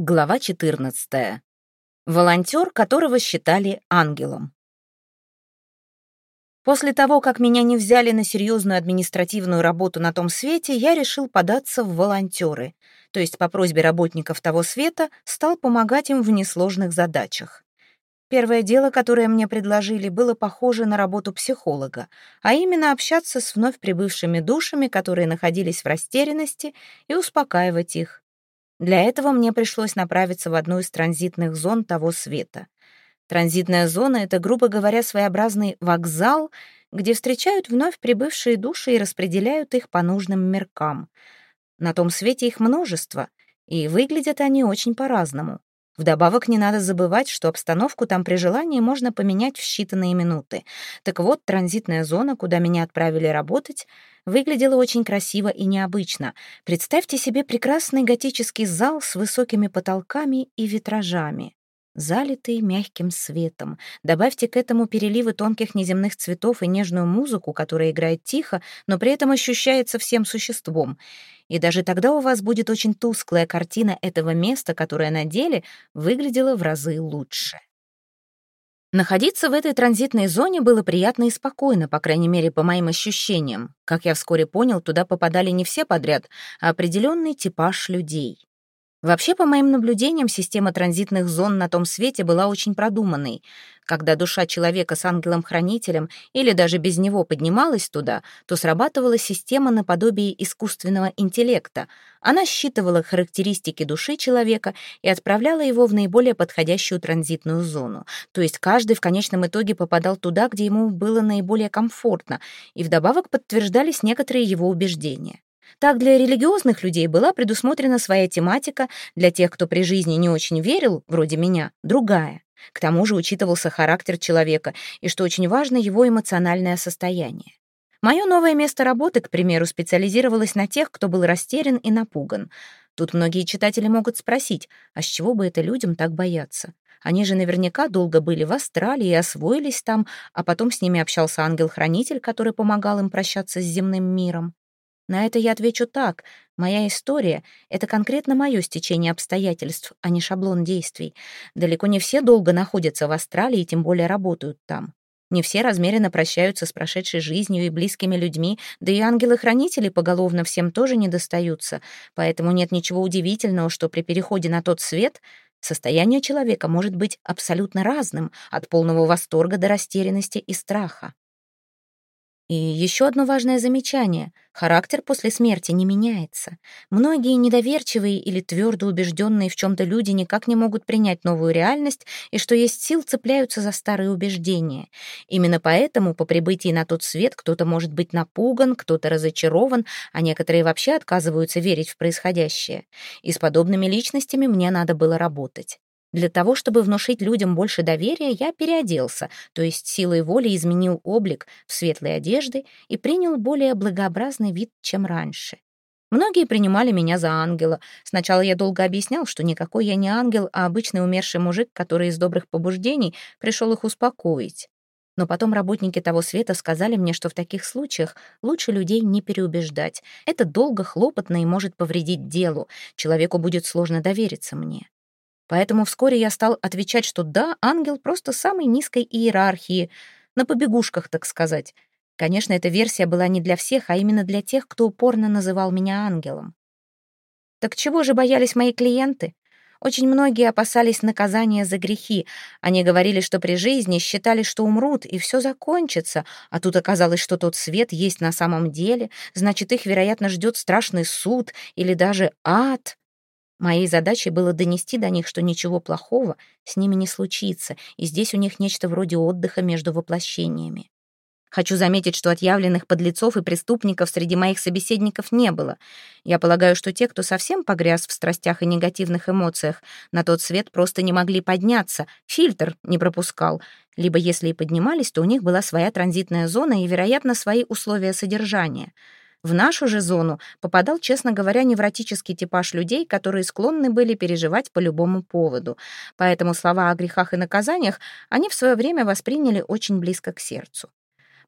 Глава 14. Волонтер, которого считали ангелом. После того, как меня не взяли на серьезную административную работу на том свете, я решил податься в волонтеры, то есть по просьбе работников того света стал помогать им в несложных задачах. Первое дело, которое мне предложили, было похоже на работу психолога, а именно общаться с вновь прибывшими душами, которые находились в растерянности, и успокаивать их. Для этого мне пришлось направиться в одну из транзитных зон того света. Транзитная зона — это, грубо говоря, своеобразный вокзал, где встречают вновь прибывшие души и распределяют их по нужным меркам. На том свете их множество, и выглядят они очень по-разному. Вдобавок не надо забывать, что обстановку там при желании можно поменять в считанные минуты. Так вот, транзитная зона, куда меня отправили работать, выглядела очень красиво и необычно. Представьте себе прекрасный готический зал с высокими потолками и витражами залитый мягким светом. Добавьте к этому переливы тонких неземных цветов и нежную музыку, которая играет тихо, но при этом ощущается всем существом. И даже тогда у вас будет очень тусклая картина этого места, которое на деле выглядело в разы лучше. Находиться в этой транзитной зоне было приятно и спокойно, по крайней мере, по моим ощущениям. Как я вскоре понял, туда попадали не все подряд, а определенный типаж людей. Вообще, по моим наблюдениям, система транзитных зон на том свете была очень продуманной. Когда душа человека с ангелом-хранителем или даже без него поднималась туда, то срабатывала система наподобие искусственного интеллекта. Она считывала характеристики души человека и отправляла его в наиболее подходящую транзитную зону. То есть каждый в конечном итоге попадал туда, где ему было наиболее комфортно, и вдобавок подтверждались некоторые его убеждения. Так для религиозных людей была предусмотрена своя тематика, для тех, кто при жизни не очень верил, вроде меня, другая. К тому же учитывался характер человека и, что очень важно, его эмоциональное состояние. Мое новое место работы, к примеру, специализировалось на тех, кто был растерян и напуган. Тут многие читатели могут спросить, а с чего бы это людям так бояться? Они же наверняка долго были в Австралии и освоились там, а потом с ними общался ангел-хранитель, который помогал им прощаться с земным миром. На это я отвечу так. Моя история — это конкретно мое стечение обстоятельств, а не шаблон действий. Далеко не все долго находятся в Австралии тем более работают там. Не все размеренно прощаются с прошедшей жизнью и близкими людьми, да и ангелы-хранители поголовно всем тоже не достаются, поэтому нет ничего удивительного, что при переходе на тот свет состояние человека может быть абсолютно разным, от полного восторга до растерянности и страха. И еще одно важное замечание. Характер после смерти не меняется. Многие недоверчивые или твердо убежденные в чем-то люди никак не могут принять новую реальность и что есть сил цепляются за старые убеждения. Именно поэтому по прибытии на тот свет кто-то может быть напуган, кто-то разочарован, а некоторые вообще отказываются верить в происходящее. И с подобными личностями мне надо было работать. Для того, чтобы внушить людям больше доверия, я переоделся, то есть силой воли изменил облик в светлой одежды и принял более благообразный вид, чем раньше. Многие принимали меня за ангела. Сначала я долго объяснял, что никакой я не ангел, а обычный умерший мужик, который из добрых побуждений пришел их успокоить. Но потом работники того света сказали мне, что в таких случаях лучше людей не переубеждать. Это долго, хлопотно и может повредить делу. Человеку будет сложно довериться мне. Поэтому вскоре я стал отвечать, что да, ангел просто самой низкой иерархии, на побегушках, так сказать. Конечно, эта версия была не для всех, а именно для тех, кто упорно называл меня ангелом. Так чего же боялись мои клиенты? Очень многие опасались наказания за грехи. Они говорили, что при жизни считали, что умрут, и все закончится, а тут оказалось, что тот свет есть на самом деле, значит, их, вероятно, ждет страшный суд или даже ад. Моей задачей было донести до них, что ничего плохого с ними не случится, и здесь у них нечто вроде отдыха между воплощениями. Хочу заметить, что отъявленных подлецов и преступников среди моих собеседников не было. Я полагаю, что те, кто совсем погряз в страстях и негативных эмоциях, на тот свет просто не могли подняться, фильтр не пропускал. Либо если и поднимались, то у них была своя транзитная зона и, вероятно, свои условия содержания — в нашу же зону попадал, честно говоря, невротический типаж людей, которые склонны были переживать по любому поводу. Поэтому слова о грехах и наказаниях они в свое время восприняли очень близко к сердцу.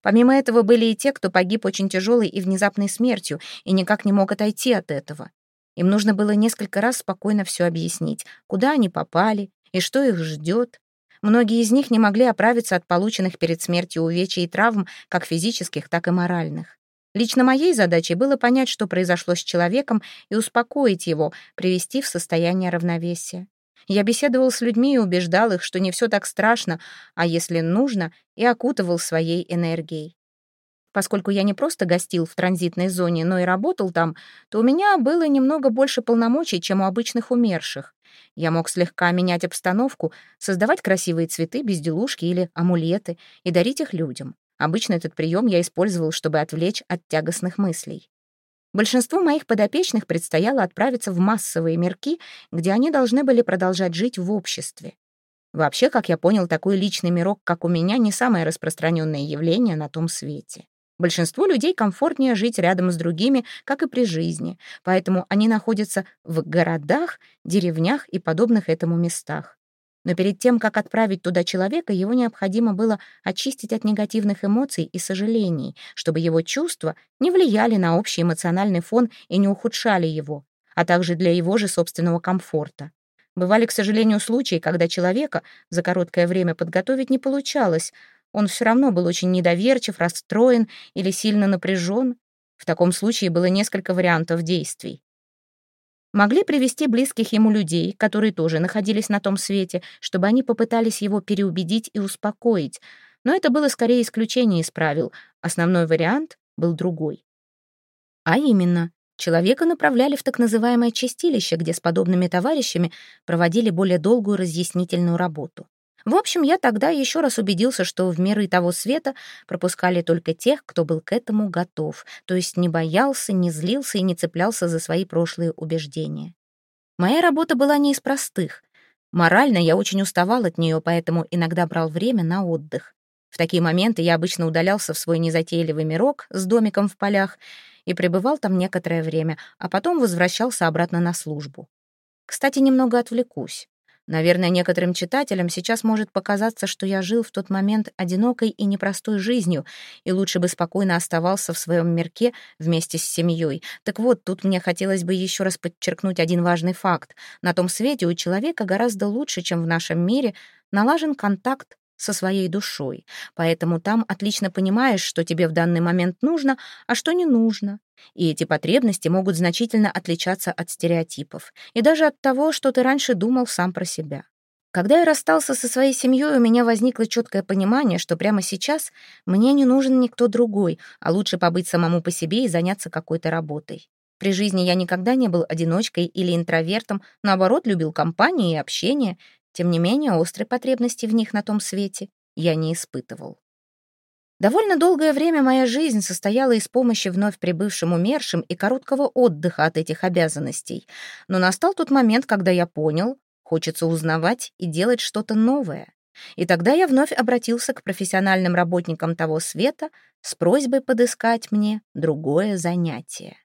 Помимо этого были и те, кто погиб очень тяжелой и внезапной смертью и никак не мог отойти от этого. Им нужно было несколько раз спокойно все объяснить, куда они попали и что их ждет. Многие из них не могли оправиться от полученных перед смертью увечий и травм, как физических, так и моральных. Лично моей задачей было понять, что произошло с человеком, и успокоить его, привести в состояние равновесия. Я беседовал с людьми и убеждал их, что не все так страшно, а если нужно, и окутывал своей энергией. Поскольку я не просто гостил в транзитной зоне, но и работал там, то у меня было немного больше полномочий, чем у обычных умерших. Я мог слегка менять обстановку, создавать красивые цветы, безделушки или амулеты и дарить их людям. Обычно этот прием я использовал, чтобы отвлечь от тягостных мыслей. Большинству моих подопечных предстояло отправиться в массовые мирки, где они должны были продолжать жить в обществе. Вообще, как я понял, такой личный мирок, как у меня, не самое распространенное явление на том свете. Большинству людей комфортнее жить рядом с другими, как и при жизни, поэтому они находятся в городах, деревнях и подобных этому местах. Но перед тем, как отправить туда человека, его необходимо было очистить от негативных эмоций и сожалений, чтобы его чувства не влияли на общий эмоциональный фон и не ухудшали его, а также для его же собственного комфорта. Бывали, к сожалению, случаи, когда человека за короткое время подготовить не получалось, он все равно был очень недоверчив, расстроен или сильно напряжен. В таком случае было несколько вариантов действий. Могли привести близких ему людей, которые тоже находились на том свете, чтобы они попытались его переубедить и успокоить, но это было скорее исключение из правил. Основной вариант был другой. А именно, человека направляли в так называемое чистилище, где с подобными товарищами проводили более долгую разъяснительную работу. В общем, я тогда еще раз убедился, что в миры того света пропускали только тех, кто был к этому готов, то есть не боялся, не злился и не цеплялся за свои прошлые убеждения. Моя работа была не из простых. Морально я очень уставал от нее, поэтому иногда брал время на отдых. В такие моменты я обычно удалялся в свой незатейливый мирок с домиком в полях и пребывал там некоторое время, а потом возвращался обратно на службу. Кстати, немного отвлекусь. Наверное, некоторым читателям сейчас может показаться, что я жил в тот момент одинокой и непростой жизнью, и лучше бы спокойно оставался в своем мирке вместе с семьей. Так вот, тут мне хотелось бы еще раз подчеркнуть один важный факт. На том свете у человека гораздо лучше, чем в нашем мире, налажен контакт со своей душой, поэтому там отлично понимаешь, что тебе в данный момент нужно, а что не нужно. И эти потребности могут значительно отличаться от стереотипов и даже от того, что ты раньше думал сам про себя. Когда я расстался со своей семьей, у меня возникло четкое понимание, что прямо сейчас мне не нужен никто другой, а лучше побыть самому по себе и заняться какой-то работой. При жизни я никогда не был одиночкой или интровертом, наоборот, любил компанию и общение, тем не менее, острой потребности в них на том свете я не испытывал. Довольно долгое время моя жизнь состояла из помощи вновь прибывшим умершим и короткого отдыха от этих обязанностей. Но настал тот момент, когда я понял, хочется узнавать и делать что-то новое. И тогда я вновь обратился к профессиональным работникам того света с просьбой подыскать мне другое занятие.